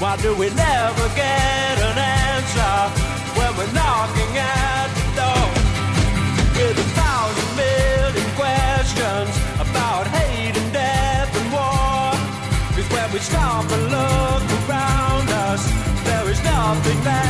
Why do we never get an answer when we're knocking at the door? With a thousand million questions about hate and death and war. Cause when we stop and look around us, there is nothing that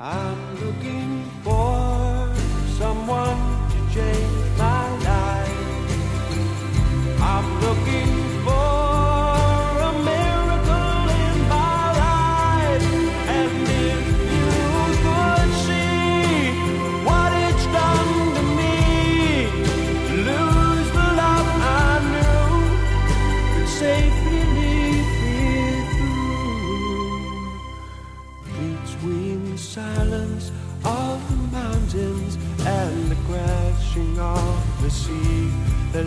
I'm looking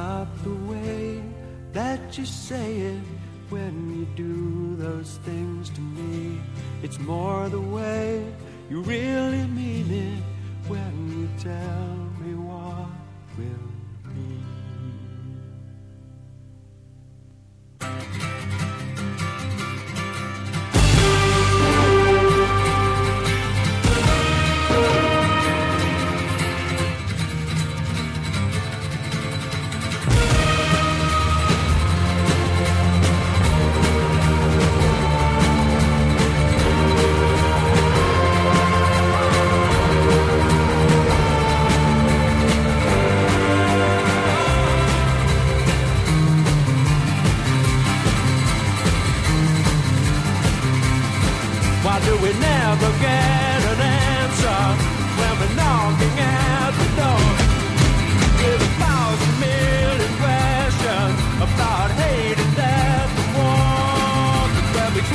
not the way that you say it when you do those things to me. It's more the way you really mean it when you tell me what will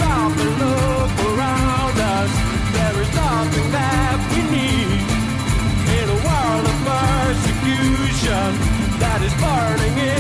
look around us, there is nothing that we need in a world of persecution that is burning.